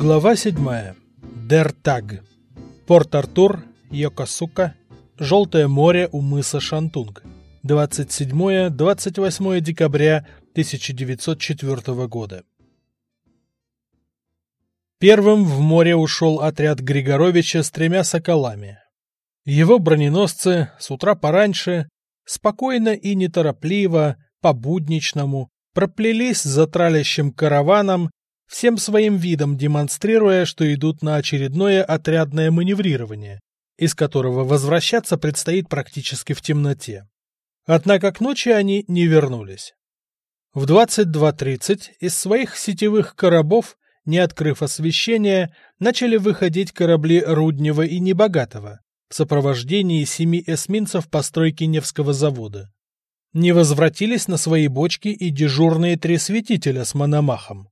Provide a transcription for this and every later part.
Глава 7. Дертаг. Порт-Артур, Йокосука, Желтое море у мыса Шантунг. 27-28 декабря 1904 года. Первым в море ушел отряд Григоровича с тремя соколами. Его броненосцы с утра пораньше, спокойно и неторопливо, по-будничному, проплелись за тралящим караваном, всем своим видом демонстрируя, что идут на очередное отрядное маневрирование, из которого возвращаться предстоит практически в темноте. Однако к ночи они не вернулись. В 22.30 из своих сетевых коробов, не открыв освещения, начали выходить корабли Руднева и Небогатого в сопровождении семи эсминцев постройки Невского завода. Не возвратились на свои бочки и дежурные три светителя с мономахом.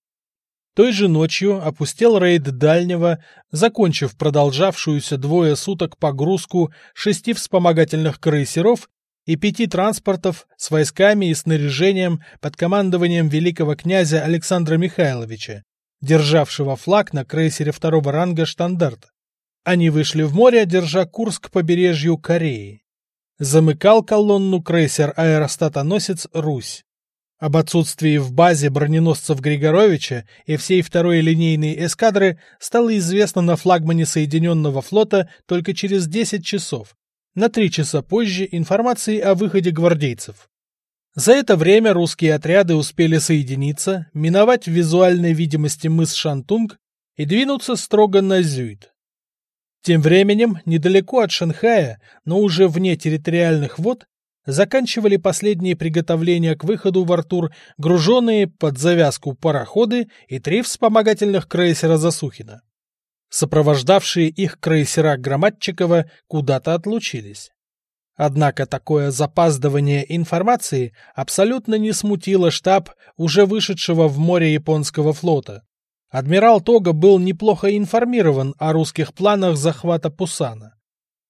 Той же ночью опустел рейд Дальнего, закончив продолжавшуюся двое суток погрузку шести вспомогательных крейсеров и пяти транспортов с войсками и снаряжением под командованием великого князя Александра Михайловича, державшего флаг на крейсере второго ранга «Штандарт». Они вышли в море, держа курс к побережью Кореи. Замыкал колонну крейсер-аэростатоносец «Русь». Об отсутствии в базе броненосцев Григоровича и всей второй линейной эскадры стало известно на флагмане Соединенного флота только через 10 часов. На три часа позже информации о выходе гвардейцев. За это время русские отряды успели соединиться, миновать в визуальной видимости мыс Шантунг и двинуться строго на Зюит. Тем временем, недалеко от Шанхая, но уже вне территориальных вод, заканчивали последние приготовления к выходу в Артур груженные под завязку пароходы и три вспомогательных крейсера Засухина. Сопровождавшие их крейсера Громадчикова куда-то отлучились. Однако такое запаздывание информации абсолютно не смутило штаб уже вышедшего в море японского флота. Адмирал Тога был неплохо информирован о русских планах захвата Пусана.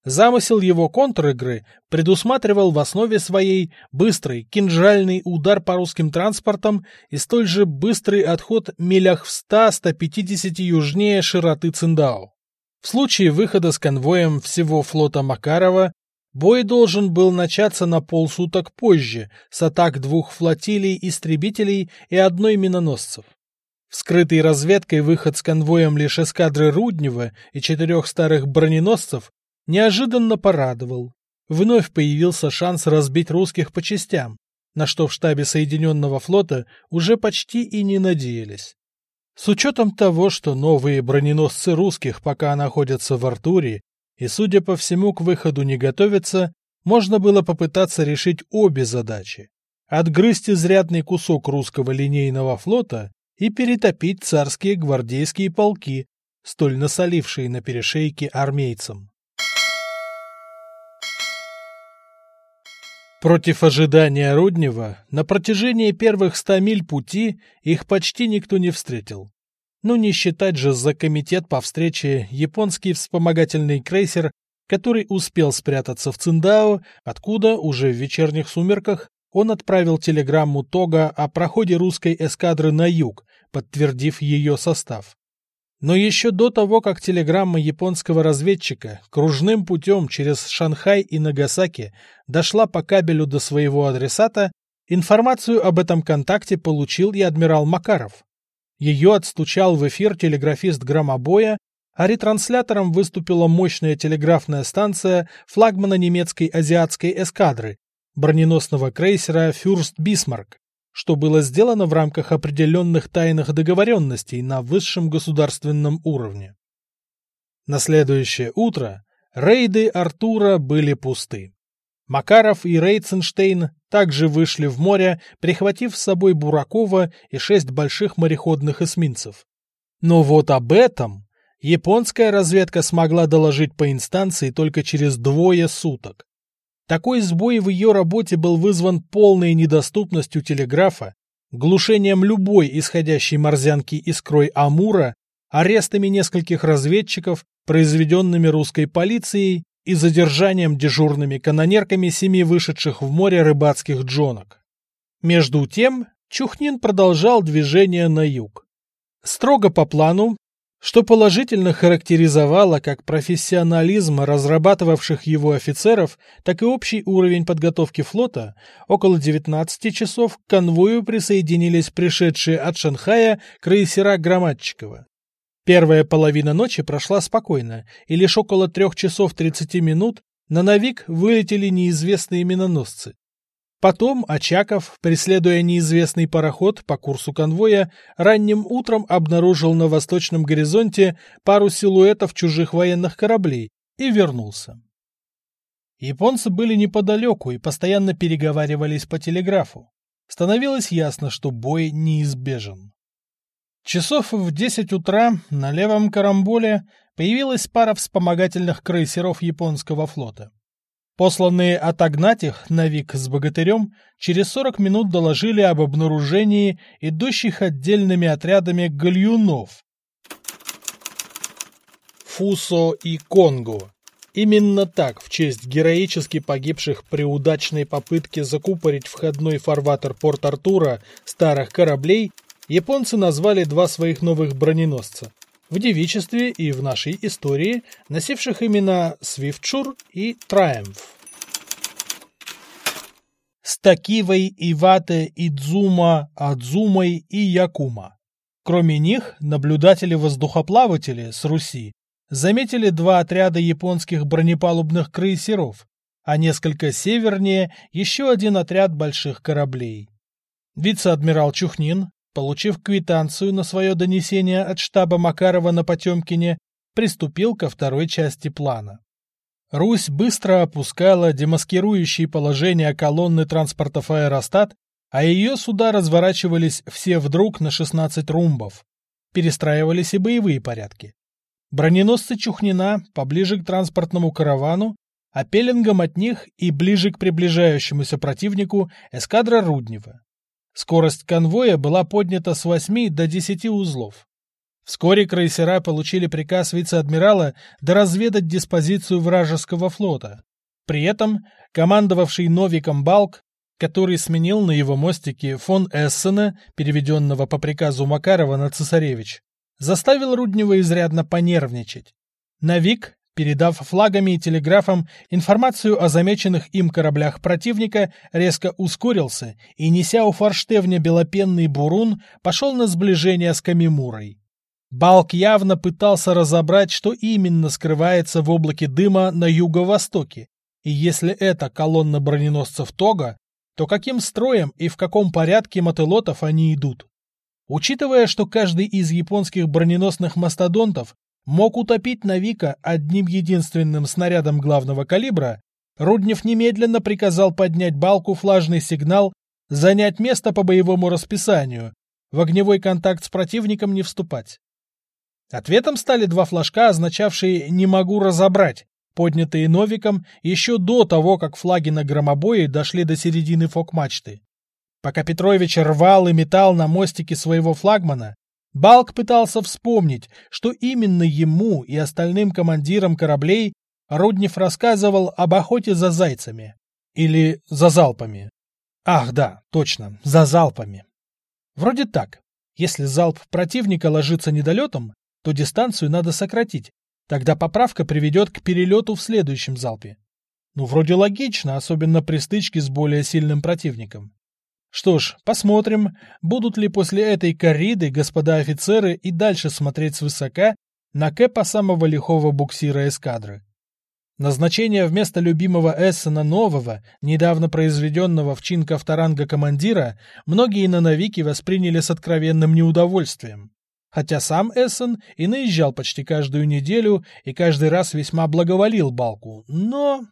Замысел его контр-игры предусматривал в основе своей быстрый кинжальный удар по русским транспортам и столь же быстрый отход милях в 100-150 южнее широты Циндао. В случае выхода с конвоем всего флота Макарова бой должен был начаться на полсуток позже с атак двух флотилий истребителей и одной миноносцев. Вскрытый разведкой выход с конвоем лишь эскадры Руднева и четырех старых броненосцев неожиданно порадовал. Вновь появился шанс разбить русских по частям, на что в штабе Соединенного флота уже почти и не надеялись. С учетом того, что новые броненосцы русских пока находятся в Артуре и, судя по всему, к выходу не готовятся, можно было попытаться решить обе задачи. Отгрызть изрядный кусок русского линейного флота и перетопить царские гвардейские полки, столь насолившие на перешейке армейцам. Против ожидания Руднева, на протяжении первых ста миль пути их почти никто не встретил. Ну не считать же за комитет по встрече японский вспомогательный крейсер, который успел спрятаться в Циндао, откуда уже в вечерних сумерках он отправил телеграмму Тога о проходе русской эскадры на юг, подтвердив ее состав. Но еще до того, как телеграмма японского разведчика кружным путем через Шанхай и Нагасаки дошла по кабелю до своего адресата, информацию об этом контакте получил и адмирал Макаров. Ее отстучал в эфир телеграфист громобоя, а ретранслятором выступила мощная телеграфная станция флагмана немецкой азиатской эскадры, броненосного крейсера «Фюрст Бисмарк» что было сделано в рамках определенных тайных договоренностей на высшем государственном уровне. На следующее утро рейды Артура были пусты. Макаров и Рейценштейн также вышли в море, прихватив с собой Буракова и шесть больших мореходных эсминцев. Но вот об этом японская разведка смогла доложить по инстанции только через двое суток. Такой сбой в ее работе был вызван полной недоступностью телеграфа, глушением любой исходящей морзянки искрой Амура, арестами нескольких разведчиков, произведенными русской полицией и задержанием дежурными канонерками семи вышедших в море рыбацких джонок. Между тем, Чухнин продолжал движение на юг. Строго по плану, что положительно характеризовало как профессионализм разрабатывавших его офицеров, так и общий уровень подготовки флота, около 19 часов к конвою присоединились пришедшие от Шанхая крейсера Громадчикова. Первая половина ночи прошла спокойно, и лишь около трех часов 30 минут на Навик вылетели неизвестные миноносцы. Потом Очаков, преследуя неизвестный пароход по курсу конвоя, ранним утром обнаружил на восточном горизонте пару силуэтов чужих военных кораблей и вернулся. Японцы были неподалеку и постоянно переговаривались по телеграфу. Становилось ясно, что бой неизбежен. Часов в десять утра на левом карамболе появилась пара вспомогательных крейсеров японского флота. Посланные отогнать их на Вик с богатырем через 40 минут доложили об обнаружении идущих отдельными отрядами гальюнов. Фусо и Конго. Именно так, в честь героически погибших при удачной попытке закупорить входной фарватер Порт-Артура старых кораблей, японцы назвали два своих новых броненосца в девичестве и в нашей истории, носивших имена Свифтшур и Траемф. С Такивой, Ивате, Идзума, Адзумой и Якума. Кроме них, наблюдатели-воздухоплаватели с Руси заметили два отряда японских бронепалубных крейсеров, а несколько севернее еще один отряд больших кораблей. Вице-адмирал Чухнин, получив квитанцию на свое донесение от штаба Макарова на Потемкине, приступил ко второй части плана. Русь быстро опускала демаскирующие положения колонны транспортов «Аэростат», а ее суда разворачивались все вдруг на 16 румбов. Перестраивались и боевые порядки. Броненосцы Чухнина поближе к транспортному каравану, а пеленгом от них и ближе к приближающемуся противнику эскадра Руднева. Скорость конвоя была поднята с 8 до 10 узлов. Вскоре крейсера получили приказ вице-адмирала доразведать диспозицию вражеского флота. При этом командовавший Новиком Балк, который сменил на его мостике фон Эссена, переведенного по приказу Макарова на цесаревич, заставил Руднева изрядно понервничать. Навик, передав флагами и телеграфом информацию о замеченных им кораблях противника, резко ускорился и, неся у форштевня белопенный бурун, пошел на сближение с Камимурой. Балк явно пытался разобрать, что именно скрывается в облаке дыма на юго-востоке, и если это колонна броненосцев Тога, то каким строем и в каком порядке мотылотов они идут? Учитывая, что каждый из японских броненосных мастодонтов мог утопить Навика одним единственным снарядом главного калибра, Руднев немедленно приказал поднять балку флажный сигнал, занять место по боевому расписанию, в огневой контакт с противником не вступать. Ответом стали два флажка, означавшие «не могу разобрать», поднятые Новиком еще до того, как флаги на громобое дошли до середины фок-мачты. Пока Петрович рвал и метал на мостике своего флагмана, Балк пытался вспомнить, что именно ему и остальным командирам кораблей Руднев рассказывал об охоте за зайцами. Или за залпами. Ах да, точно, за залпами. Вроде так. Если залп противника ложится недолетом, то дистанцию надо сократить. Тогда поправка приведет к перелету в следующем залпе. Ну, вроде логично, особенно при стычке с более сильным противником. Что ж, посмотрим, будут ли после этой корриды господа офицеры и дальше смотреть свысока на Кэпа самого лихого буксира эскадры. Назначение вместо любимого Эссена нового, недавно произведенного в чин Ковторанга командира, многие на Навике восприняли с откровенным неудовольствием хотя сам Эссен и наезжал почти каждую неделю и каждый раз весьма благоволил Балку, но...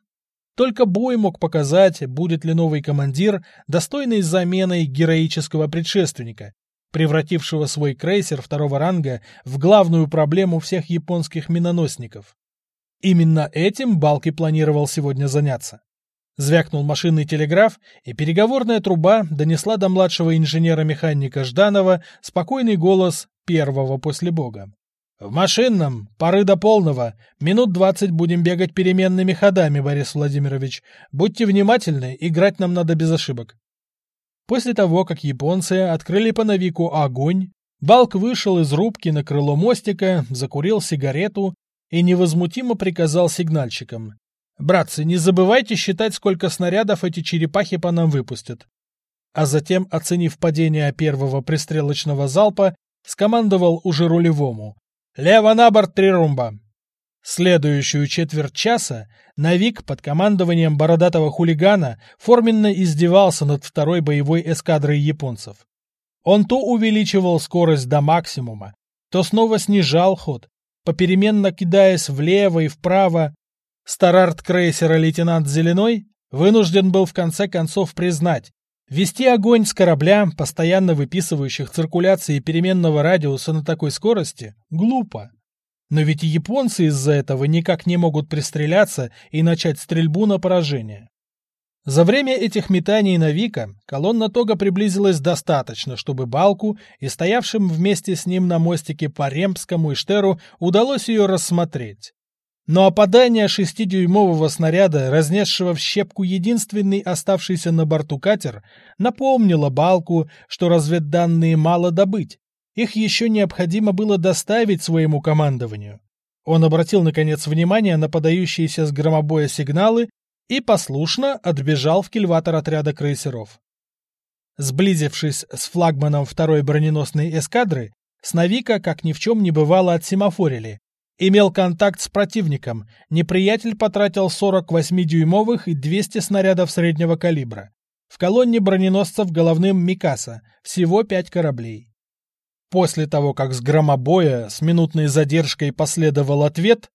Только бой мог показать, будет ли новый командир достойной заменой героического предшественника, превратившего свой крейсер второго ранга в главную проблему всех японских миноносников. Именно этим Балки планировал сегодня заняться. Звякнул машинный телеграф, и переговорная труба донесла до младшего инженера-механика Жданова спокойный голос первого после Бога. «В машинном, поры до полного, минут двадцать будем бегать переменными ходами, Борис Владимирович. Будьте внимательны, играть нам надо без ошибок». После того, как японцы открыли по Навику огонь, Балк вышел из рубки на крыло мостика, закурил сигарету и невозмутимо приказал сигнальщикам. «Братцы, не забывайте считать, сколько снарядов эти черепахи по нам выпустят». А затем, оценив падение первого пристрелочного залпа, скомандовал уже рулевому. «Лево на борт, три румба!» Следующую четверть часа Навик под командованием бородатого хулигана форменно издевался над второй боевой эскадрой японцев. Он то увеличивал скорость до максимума, то снова снижал ход, попеременно кидаясь влево и вправо. Старарт крейсера лейтенант Зеленой вынужден был в конце концов признать, вести огонь с корабля, постоянно выписывающих циркуляции переменного радиуса на такой скорости, глупо. Но ведь японцы из-за этого никак не могут пристреляться и начать стрельбу на поражение. За время этих метаний на Вика колонна Тога приблизилась достаточно, чтобы Балку и стоявшим вместе с ним на мостике по Ремпскому и Штеру удалось ее рассмотреть. Но опадание шестидюймового снаряда, разнесшего в щепку единственный оставшийся на борту катер, напомнило Балку, что разведданные мало добыть. Их еще необходимо было доставить своему командованию. Он обратил, наконец, внимание на подающиеся с громобоя сигналы и послушно отбежал в кильватор отряда крейсеров. Сблизившись с флагманом второй броненосной эскадры, Сновика, как ни в чем не бывало, отсемафорили. Имел контакт с противником, неприятель потратил 48-дюймовых и 200 снарядов среднего калибра. В колонне броненосцев головным Микаса, всего 5 кораблей. После того, как с громобоя с минутной задержкой последовал ответ,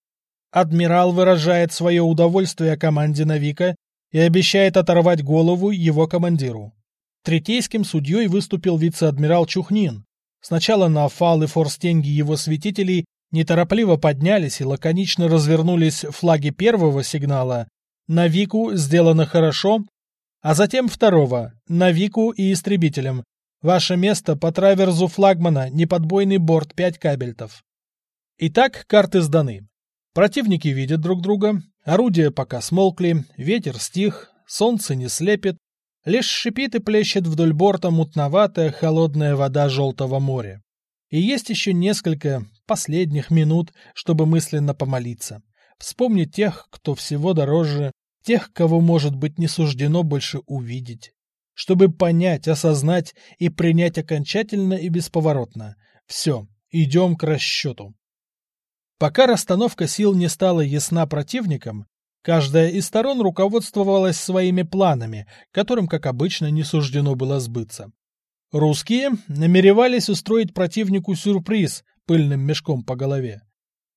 Адмирал выражает свое удовольствие команде Навика и обещает оторвать голову его командиру. Третейским судьей выступил вице-адмирал Чухнин. Сначала на фал и форстенги его святителей неторопливо поднялись и лаконично развернулись флаги первого сигнала «Навику сделано хорошо», а затем второго «Навику и истребителям». Ваше место по траверзу флагмана, неподбойный борт 5 кабельтов. Итак, карты сданы. Противники видят друг друга, орудия пока смолкли, ветер стих, солнце не слепит, лишь шипит и плещет вдоль борта мутноватая холодная вода Желтого моря. И есть еще несколько последних минут, чтобы мысленно помолиться. Вспомнить тех, кто всего дороже, тех, кого, может быть, не суждено больше увидеть. Чтобы понять, осознать и принять окончательно и бесповоротно. Все, идем к расчету. Пока расстановка сил не стала ясна противникам, каждая из сторон руководствовалась своими планами, которым, как обычно, не суждено было сбыться. Русские намеревались устроить противнику сюрприз пыльным мешком по голове.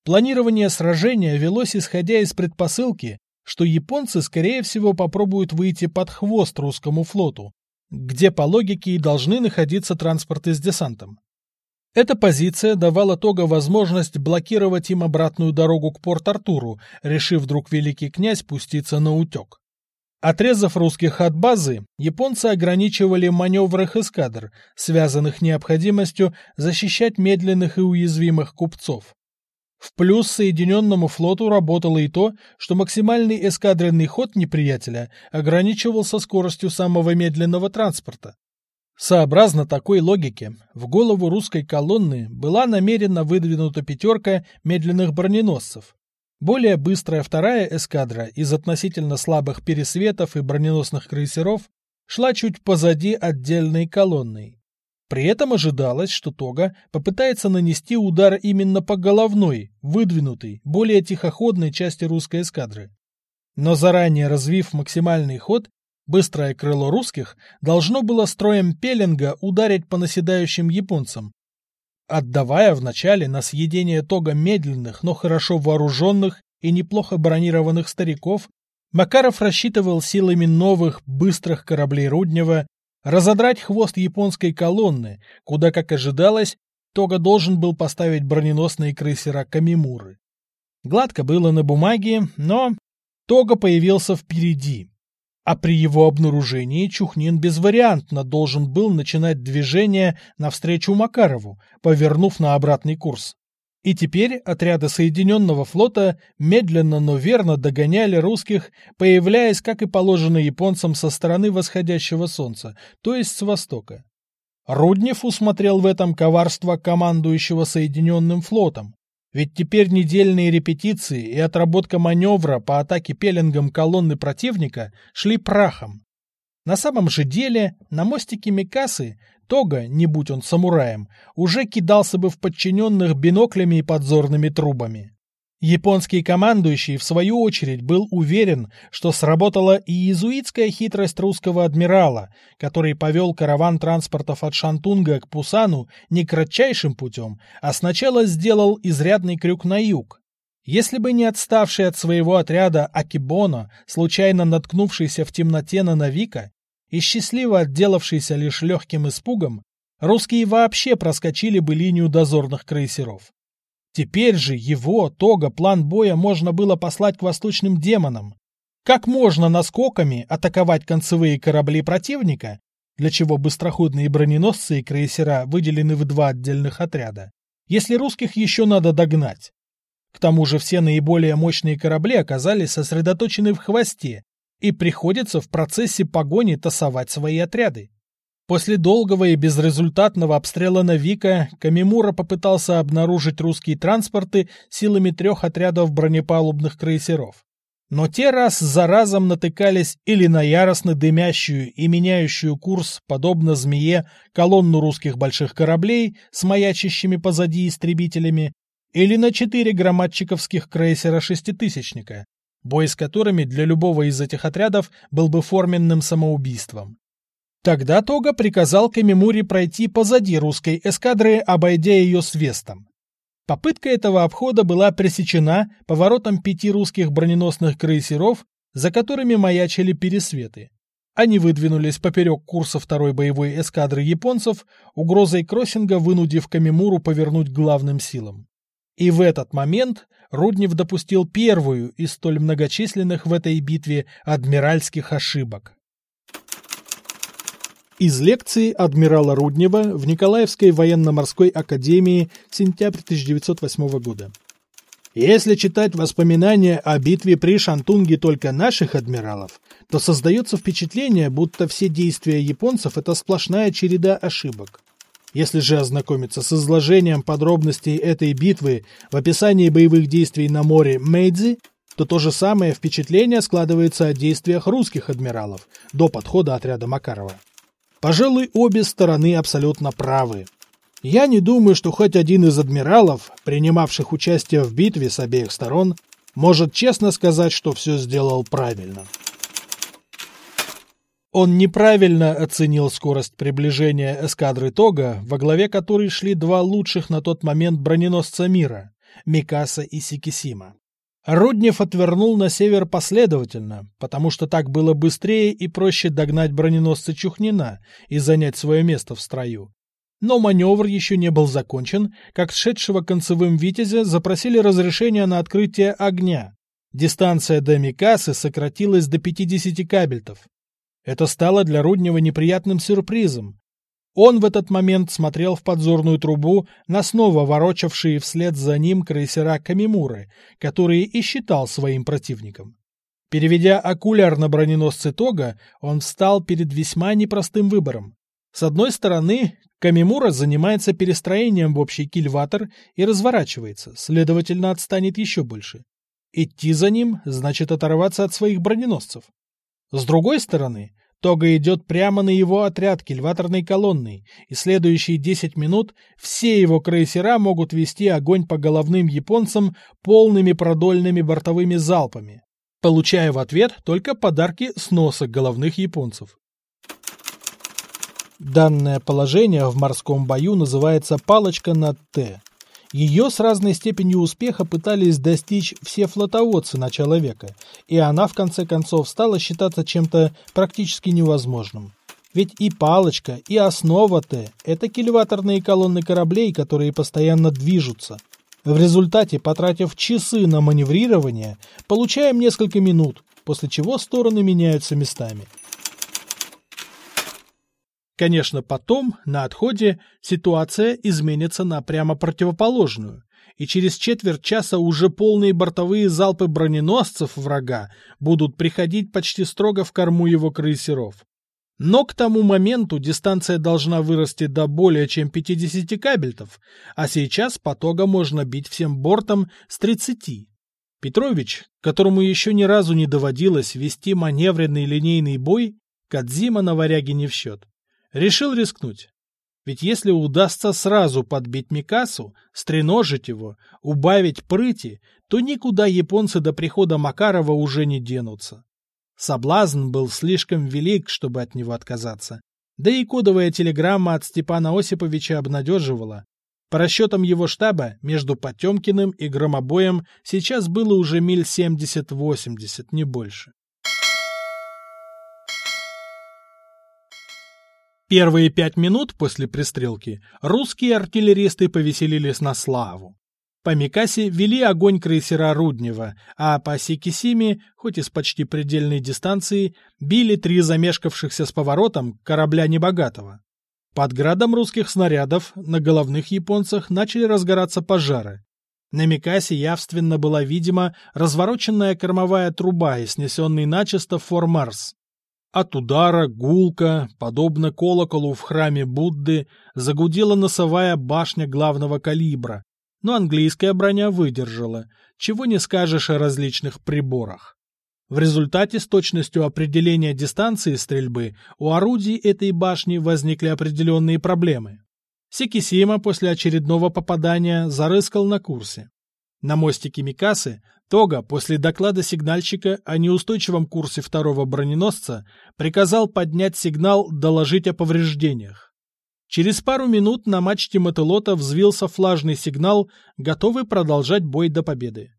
Планирование сражения велось исходя из предпосылки, что японцы, скорее всего, попробуют выйти под хвост русскому флоту, где по логике и должны находиться транспорты с десантом. Эта позиция давала Тога возможность блокировать им обратную дорогу к Порт-Артуру, решив вдруг великий князь пуститься на утек. Отрезав русских от базы, японцы ограничивали маневр их эскадр, связанных необходимостью защищать медленных и уязвимых купцов. В плюс Соединенному флоту работало и то, что максимальный эскадренный ход неприятеля ограничивался скоростью самого медленного транспорта. Сообразно такой логике, в голову русской колонны была намеренно выдвинута пятерка медленных броненосцев. Более быстрая вторая эскадра из относительно слабых пересветов и броненосных крейсеров шла чуть позади отдельной колонной. При этом ожидалось, что Тога попытается нанести удар именно по головной, выдвинутой, более тихоходной части русской эскадры. Но заранее развив максимальный ход, Быстрое крыло русских должно было строем пеленга ударить по наседающим японцам, отдавая вначале на съедение тога медленных, но хорошо вооруженных и неплохо бронированных стариков, Макаров рассчитывал силами новых, быстрых кораблей Руднева разодрать хвост японской колонны, куда, как ожидалось, Тога должен был поставить броненосные крейсера Камимуры. Гладко было на бумаге, но Тога появился впереди, а при его обнаружении Чухнин безвариантно должен был начинать движение навстречу Макарову, повернув на обратный курс. И теперь отряды Соединенного флота медленно, но верно догоняли русских, появляясь, как и положено японцам, со стороны восходящего солнца, то есть с востока. Руднев усмотрел в этом коварство командующего Соединенным флотом. Ведь теперь недельные репетиции и отработка маневра по атаке пеленгом колонны противника шли прахом. На самом же деле, на мостике Микасы Тога, не будь он самураем, уже кидался бы в подчиненных биноклями и подзорными трубами. Японский командующий, в свою очередь, был уверен, что сработала и иезуитская хитрость русского адмирала, который повел караван транспортов от Шантунга к Пусану не кратчайшим путем, а сначала сделал изрядный крюк на юг. Если бы не отставший от своего отряда Акибоно, случайно наткнувшийся в темноте на Навика и счастливо отделавшийся лишь легким испугом, русские вообще проскочили бы линию дозорных крейсеров. Теперь же его, Тога, план боя можно было послать к восточным демонам. Как можно наскоками атаковать концевые корабли противника, для чего быстроходные броненосцы и крейсера выделены в два отдельных отряда, если русских еще надо догнать? К тому же все наиболее мощные корабли оказались сосредоточены в хвосте, и приходится в процессе погони тасовать свои отряды. После долгого и безрезультатного обстрела Навика Камимура попытался обнаружить русские транспорты силами трех отрядов бронепалубных крейсеров. Но те раз за разом натыкались или на яростно дымящую и меняющую курс, подобно змее, колонну русских больших кораблей с маячащими позади истребителями, или на четыре громадчиковских крейсера-шеститысячника, бой с которыми для любого из этих отрядов был бы форменным самоубийством. Тогда Тога приказал Камимури пройти позади русской эскадры, обойдя ее свестом. Попытка этого обхода была пресечена поворотом пяти русских броненосных крейсеров, за которыми маячили пересветы. Они выдвинулись поперек курса второй боевой эскадры японцев, угрозой кроссинга вынудив Камимуру повернуть главным силам. И в этот момент Руднев допустил первую из столь многочисленных в этой битве адмиральских ошибок. Из лекции адмирала Руднева в Николаевской военно-морской академии сентябрь 1908 года. Если читать воспоминания о битве при Шантунге только наших адмиралов, то создается впечатление, будто все действия японцев – это сплошная череда ошибок. Если же ознакомиться с изложением подробностей этой битвы в описании боевых действий на море Мэйдзи, то то же самое впечатление складывается о действиях русских адмиралов до подхода отряда Макарова. Пожалуй, обе стороны абсолютно правы. Я не думаю, что хоть один из адмиралов, принимавших участие в битве с обеих сторон, может честно сказать, что все сделал правильно. Он неправильно оценил скорость приближения эскадры Тога, во главе которой шли два лучших на тот момент броненосца мира – Микаса и Сикисима. Руднев отвернул на север последовательно, потому что так было быстрее и проще догнать броненосца Чухнина и занять свое место в строю. Но маневр еще не был закончен, как шедшего концевым «Витязя» запросили разрешение на открытие огня. Дистанция до Микасы сократилась до 50 кабельтов. Это стало для Руднева неприятным сюрпризом, он в этот момент смотрел в подзорную трубу на снова ворочавшие вслед за ним крейсера Камимуры, которые и считал своим противником. Переведя окуляр на броненосцы Тога, он встал перед весьма непростым выбором. С одной стороны, Камимура занимается перестроением в общий кильватор и разворачивается, следовательно, отстанет еще больше. Идти за ним значит оторваться от своих броненосцев. С другой стороны, Тога идет прямо на его отряд кильваторной колонной, и следующие 10 минут все его крейсера могут вести огонь по головным японцам полными продольными бортовыми залпами, получая в ответ только подарки с головных японцев. Данное положение в морском бою называется «палочка на Т». Ее с разной степенью успеха пытались достичь все флотоводцы начала века, и она в конце концов стала считаться чем-то практически невозможным. Ведь и палочка, и основа Т – это кильваторные колонны кораблей, которые постоянно движутся. В результате, потратив часы на маневрирование, получаем несколько минут, после чего стороны меняются местами. Конечно, потом, на отходе, ситуация изменится на прямо противоположную, и через четверть часа уже полные бортовые залпы броненосцев врага будут приходить почти строго в корму его крейсеров. Но к тому моменту дистанция должна вырасти до более чем 50 кабельтов, а сейчас потога можно бить всем бортом с 30. Петрович, которому еще ни разу не доводилось вести маневренный линейный бой, Кадзима на варяге не в счет, решил рискнуть. Ведь если удастся сразу подбить Микасу, стреножить его, убавить прыти, то никуда японцы до прихода Макарова уже не денутся. Соблазн был слишком велик, чтобы от него отказаться. Да и кодовая телеграмма от Степана Осиповича обнадеживала. По расчетам его штаба, между Потемкиным и Громобоем сейчас было уже миль 70-80, не больше. Первые пять минут после пристрелки русские артиллеристы повеселились на славу. По Микасе вели огонь крейсера Руднева, а по Сикисиме, хоть и с почти предельной дистанции, били три замешкавшихся с поворотом корабля Небогатого. Под градом русских снарядов на головных японцах начали разгораться пожары. На Микасе явственно была видима развороченная кормовая труба и снесенный начисто фор Марс. От удара гулка, подобно колоколу в храме Будды, загудела носовая башня главного калибра, но английская броня выдержала, чего не скажешь о различных приборах. В результате с точностью определения дистанции стрельбы у орудий этой башни возникли определенные проблемы. Сикисима после очередного попадания зарыскал на курсе. На мостике Микасы Тога после доклада сигнальщика о неустойчивом курсе второго броненосца приказал поднять сигнал «Доложить о повреждениях». Через пару минут на мачте мотылота взвился флажный сигнал, готовый продолжать бой до победы.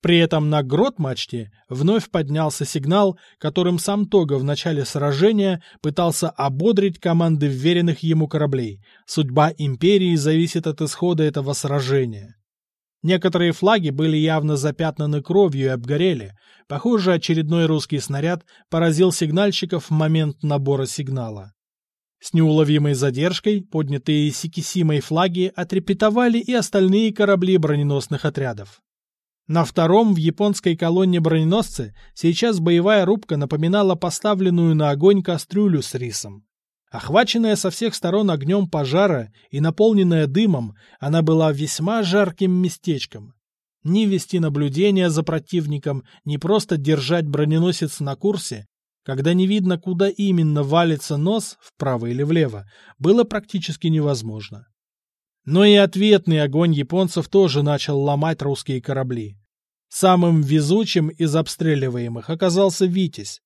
При этом на грот-мачте вновь поднялся сигнал, которым сам Тога в начале сражения пытался ободрить команды вверенных ему кораблей. Судьба империи зависит от исхода этого сражения. Некоторые флаги были явно запятнаны кровью и обгорели. Похоже, очередной русский снаряд поразил сигнальщиков в момент набора сигнала. С неуловимой задержкой поднятые Сикисимой флаги отрепетовали и остальные корабли броненосных отрядов. На втором в японской колонне броненосцы сейчас боевая рубка напоминала поставленную на огонь кастрюлю с рисом. Охваченная со всех сторон огнем пожара и наполненная дымом, она была весьма жарким местечком. Ни вести наблюдения за противником, ни просто держать броненосец на курсе, когда не видно, куда именно валится нос, вправо или влево, было практически невозможно. Но и ответный огонь японцев тоже начал ломать русские корабли. Самым везучим из обстреливаемых оказался «Витязь»,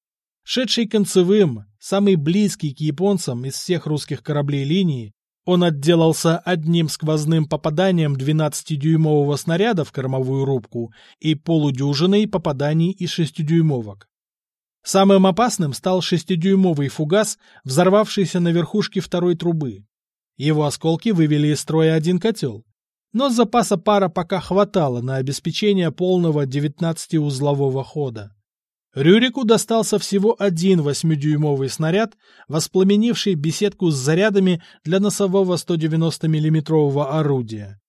Шедший концевым, самый близкий к японцам из всех русских кораблей линии, он отделался одним сквозным попаданием 12-дюймового снаряда в кормовую рубку и полудюжиной попаданий из 6-дюймовок. Самым опасным стал 6-дюймовый фугас, взорвавшийся на верхушке второй трубы. Его осколки вывели из строя один котел. Но запаса пара пока хватало на обеспечение полного 19-узлового хода. Рюрику достался всего один восьмидюймовый снаряд, воспламенивший беседку с зарядами для носового 190 миллиметрового орудия.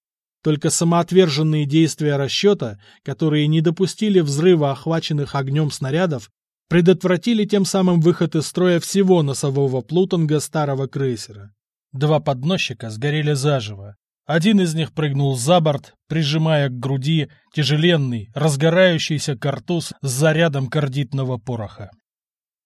Только самоотверженные действия расчета, которые не допустили взрыва охваченных огнем снарядов, предотвратили тем самым выход из строя всего носового плутонга старого крейсера. Два подносчика сгорели заживо, один из них прыгнул за борт, прижимая к груди тяжеленный, разгорающийся картуз с зарядом кардитного пороха.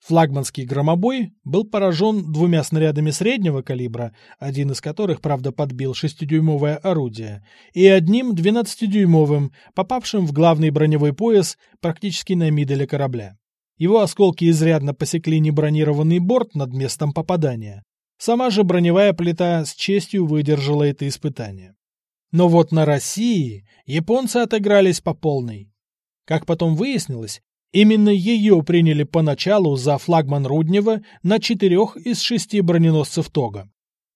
Флагманский громобой был поражен двумя снарядами среднего калибра, один из которых, правда, подбил шестидюймовое орудие, и одним двенадцатидюймовым, попавшим в главный броневой пояс практически на миделе корабля. Его осколки изрядно посекли небронированный борт над местом попадания, Сама же броневая плита с честью выдержала это испытание. Но вот на России японцы отыгрались по полной. Как потом выяснилось, именно ее приняли поначалу за флагман Руднева на четырех из шести броненосцев Тога.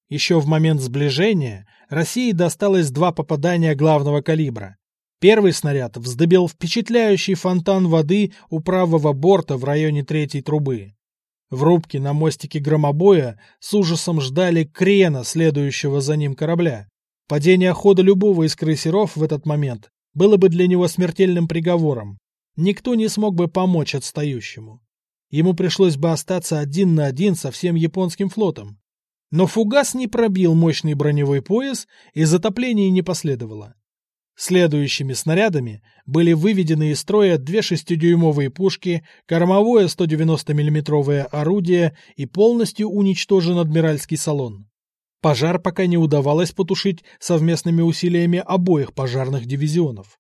Еще в момент сближения России досталось два попадания главного калибра. Первый снаряд вздобил впечатляющий фонтан воды у правого борта в районе третьей трубы. В рубке на мостике громобоя с ужасом ждали крена, следующего за ним корабля. Падение хода любого из крейсеров в этот момент было бы для него смертельным приговором. Никто не смог бы помочь отстающему. ему пришлось бы остаться один на один со всем японским флотом. Но фугас не пробил мощный броневой пояс, и затопления не последовало. Следующими снарядами были выведены из строя две шестидюймовые пушки, кормовое 190 миллиметровое орудие и полностью уничтожен адмиральский салон. Пожар пока не удавалось потушить совместными усилиями обоих пожарных дивизионов.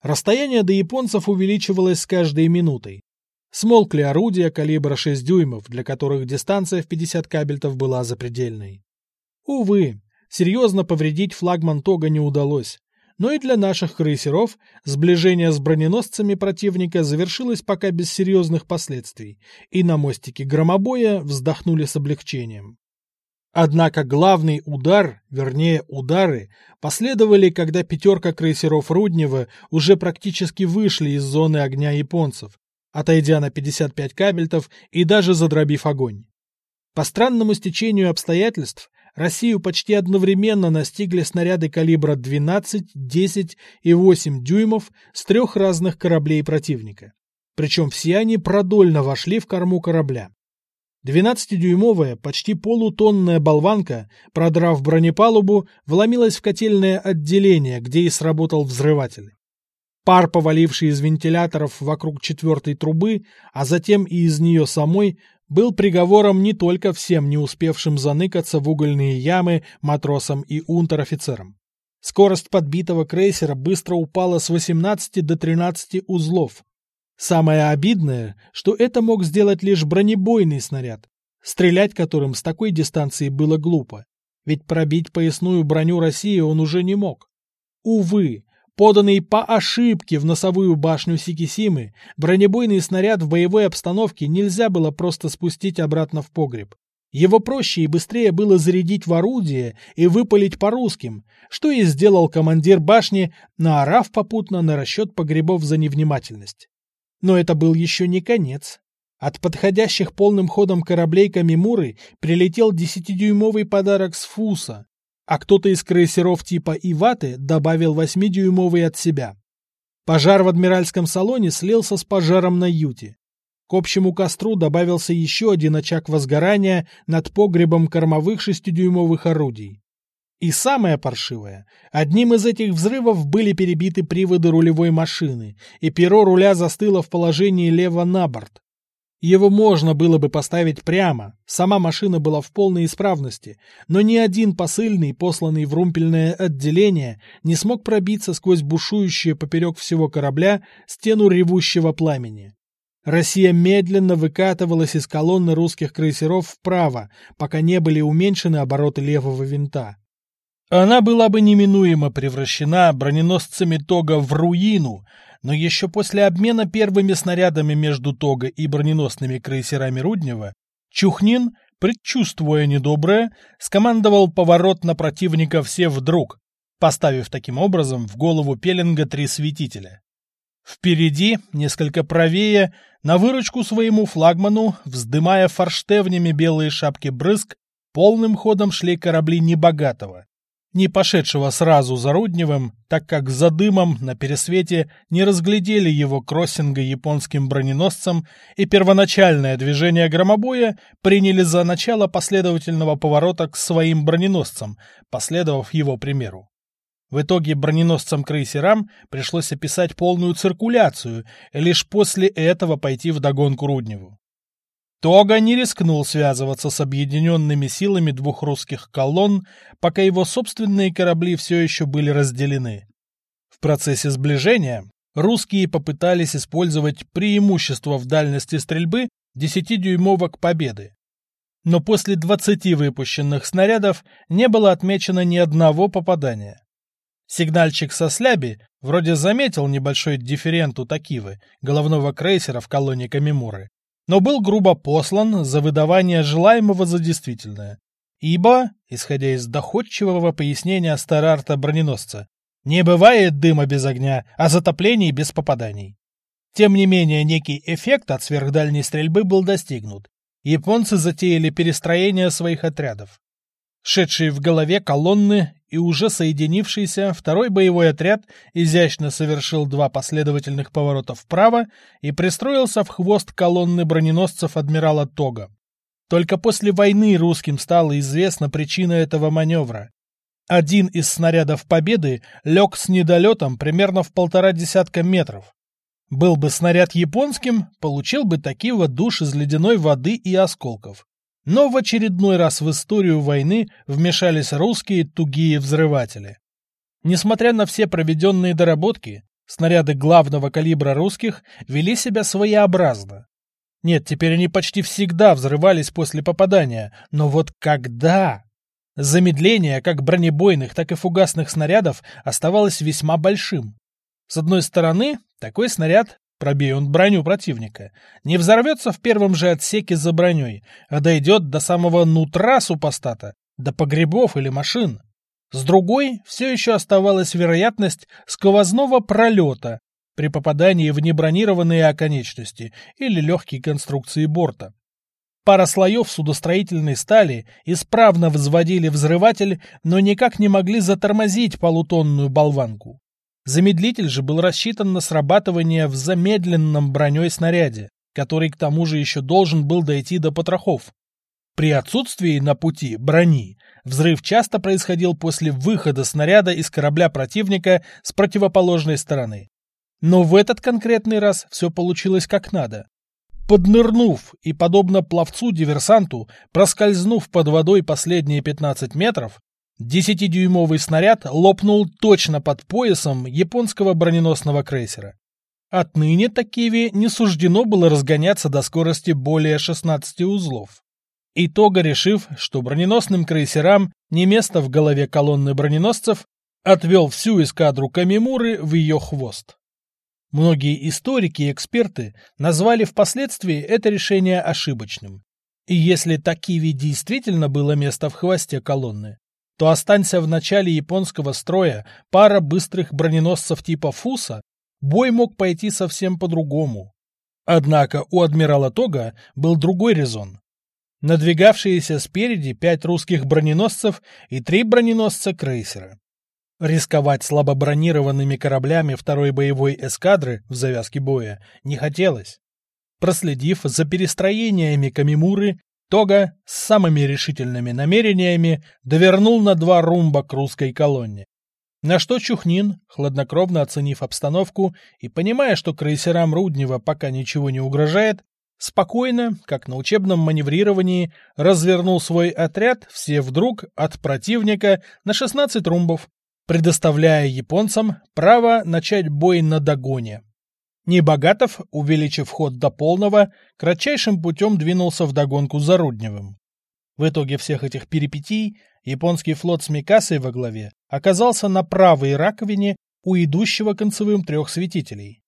Расстояние до японцев увеличивалось с каждой минутой. Смолкли орудия калибра 6 дюймов, для которых дистанция в 50 кабельтов была запредельной. Увы, серьезно повредить флагман Тога не удалось. Но и для наших крейсеров сближение с броненосцами противника завершилось пока без серьезных последствий, и на мостике громобоя вздохнули с облегчением. Однако главный удар, вернее удары, последовали, когда пятерка крейсеров Руднева уже практически вышли из зоны огня японцев, отойдя на 55 кабельтов и даже задробив огонь. По странному стечению обстоятельств, Россию почти одновременно настигли снаряды калибра 12, 10 и 8 дюймов с трех разных кораблей противника. Причем все они продольно вошли в корму корабля. 12-дюймовая, почти полутонная болванка, продрав бронепалубу, вломилась в котельное отделение, где и сработал взрыватель. Пар, поваливший из вентиляторов вокруг четвертой трубы, а затем и из нее самой, был приговором не только всем не успевшим заныкаться в угольные ямы матросам и унтер-офицерам. Скорость подбитого крейсера быстро упала с 18 до 13 узлов, Самое обидное, что это мог сделать лишь бронебойный снаряд, стрелять которым с такой дистанции было глупо, ведь пробить поясную броню России он уже не мог. Увы, поданный по ошибке в носовую башню Сикисимы, бронебойный снаряд в боевой обстановке нельзя было просто спустить обратно в погреб. Его проще и быстрее было зарядить в орудие и выпалить по русским, что и сделал командир башни, наорав попутно на расчет погребов за невнимательность. Но это был еще не конец. От подходящих полным ходом кораблей Камимуры прилетел десятидюймовый подарок с Фуса, а кто-то из крейсеров типа Иваты добавил восьмидюймовый от себя. Пожар в адмиральском салоне слился с пожаром на юте. К общему костру добавился еще один очаг возгорания над погребом кормовых шестидюймовых орудий. И самое паршивое, одним из этих взрывов были перебиты приводы рулевой машины, и перо руля застыло в положении лево на борт. Его можно было бы поставить прямо, сама машина была в полной исправности, но ни один посыльный, посланный в румпельное отделение, не смог пробиться сквозь бушующую поперек всего корабля стену ревущего пламени. Россия медленно выкатывалась из колонны русских крейсеров вправо, пока не были уменьшены обороты левого винта. Она была бы неминуемо превращена броненосцами Тога в руину, но еще после обмена первыми снарядами между Тога и броненосными крейсерами Руднева, Чухнин, предчувствуя недоброе, скомандовал поворот на противника все вдруг, поставив таким образом в голову Пеленга три светителя. Впереди, несколько правее, на выручку своему флагману, вздымая форштевнями белые шапки брызг, полным ходом шли корабли Небогатого не пошедшего сразу за Рудневым, так как за дымом на пересвете не разглядели его кроссинга японским броненосцем и первоначальное движение громобоя приняли за начало последовательного поворота к своим броненосцам, последовав его примеру. В итоге броненосцам-крейсерам пришлось описать полную циркуляцию и лишь после этого пойти в догонку Рудневу. Тога не рискнул связываться с объединенными силами двух русских колонн, пока его собственные корабли все еще были разделены. В процессе сближения русские попытались использовать преимущество в дальности стрельбы 10-дюймовок Победы. Но после 20 выпущенных снарядов не было отмечено ни одного попадания. Сигнальщик со сляби вроде заметил небольшой дифферент у Такивы, головного крейсера в колонии Камимуры, но был грубо послан за выдавание желаемого за действительное. Ибо, исходя из доходчивого пояснения Старарта броненосца, не бывает дыма без огня, а затоплений без попаданий. Тем не менее, некий эффект от сверхдальней стрельбы был достигнут. Японцы затеяли перестроение своих отрядов. Шедшие в голове колонны и уже соединившийся второй боевой отряд изящно совершил два последовательных поворота вправо и пристроился в хвост колонны броненосцев адмирала Тога. Только после войны русским стала известна причина этого маневра. Один из снарядов «Победы» лег с недолетом примерно в полтора десятка метров. Был бы снаряд японским, получил бы такие вот душ из ледяной воды и осколков. Но в очередной раз в историю войны вмешались русские тугие взрыватели. Несмотря на все проведенные доработки, снаряды главного калибра русских вели себя своеобразно. Нет, теперь они почти всегда взрывались после попадания, но вот когда? Замедление как бронебойных, так и фугасных снарядов оставалось весьма большим. С одной стороны, такой снаряд пробей он броню противника, не взорвется в первом же отсеке за броней, а дойдет до самого нутра супостата, до погребов или машин. С другой, все еще оставалась вероятность сквозного пролета при попадании в небронированные оконечности или легкие конструкции борта. Пара слоев судостроительной стали исправно взводили взрыватель, но никак не могли затормозить полутонную болванку. Замедлитель же был рассчитан на срабатывание в замедленном броней снаряде, который к тому же еще должен был дойти до потрохов. При отсутствии на пути брони взрыв часто происходил после выхода снаряда из корабля противника с противоположной стороны. Но в этот конкретный раз все получилось как надо. Поднырнув и, подобно пловцу-диверсанту, проскользнув под водой последние 15 метров, Десятидюймовый снаряд лопнул точно под поясом японского броненосного крейсера. Отныне Такиве не суждено было разгоняться до скорости более 16 узлов. Итога решив, что броненосным крейсерам не место в голове колонны броненосцев, отвел всю эскадру Камимуры в ее хвост. Многие историки и эксперты назвали впоследствии это решение ошибочным. И если Такиви действительно было место в хвосте колонны, то останься в начале японского строя пара быстрых броненосцев типа Фуса, бой мог пойти совсем по-другому. Однако у адмирала Тога был другой резон. Надвигавшиеся спереди пять русских броненосцев и три броненосца крейсера. Рисковать слабобронированными кораблями второй боевой эскадры в завязке боя не хотелось. Проследив за перестроениями Камимуры, Тога с самыми решительными намерениями довернул на два румба к русской колонне. На что Чухнин, хладнокровно оценив обстановку и понимая, что крейсерам Руднева пока ничего не угрожает, спокойно, как на учебном маневрировании, развернул свой отряд все вдруг от противника на 16 румбов, предоставляя японцам право начать бой на догоне. Небогатов, увеличив ход до полного, кратчайшим путем двинулся в догонку за Рудневым. В итоге всех этих перипетий японский флот с Микасой во главе оказался на правой раковине у идущего концевым трех светителей.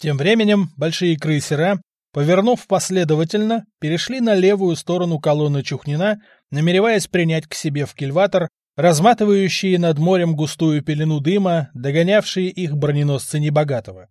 Тем временем большие крейсера, повернув последовательно, перешли на левую сторону колонны Чухнина, намереваясь принять к себе в кильватор разматывающие над морем густую пелену дыма, догонявшие их броненосцы Небогатого.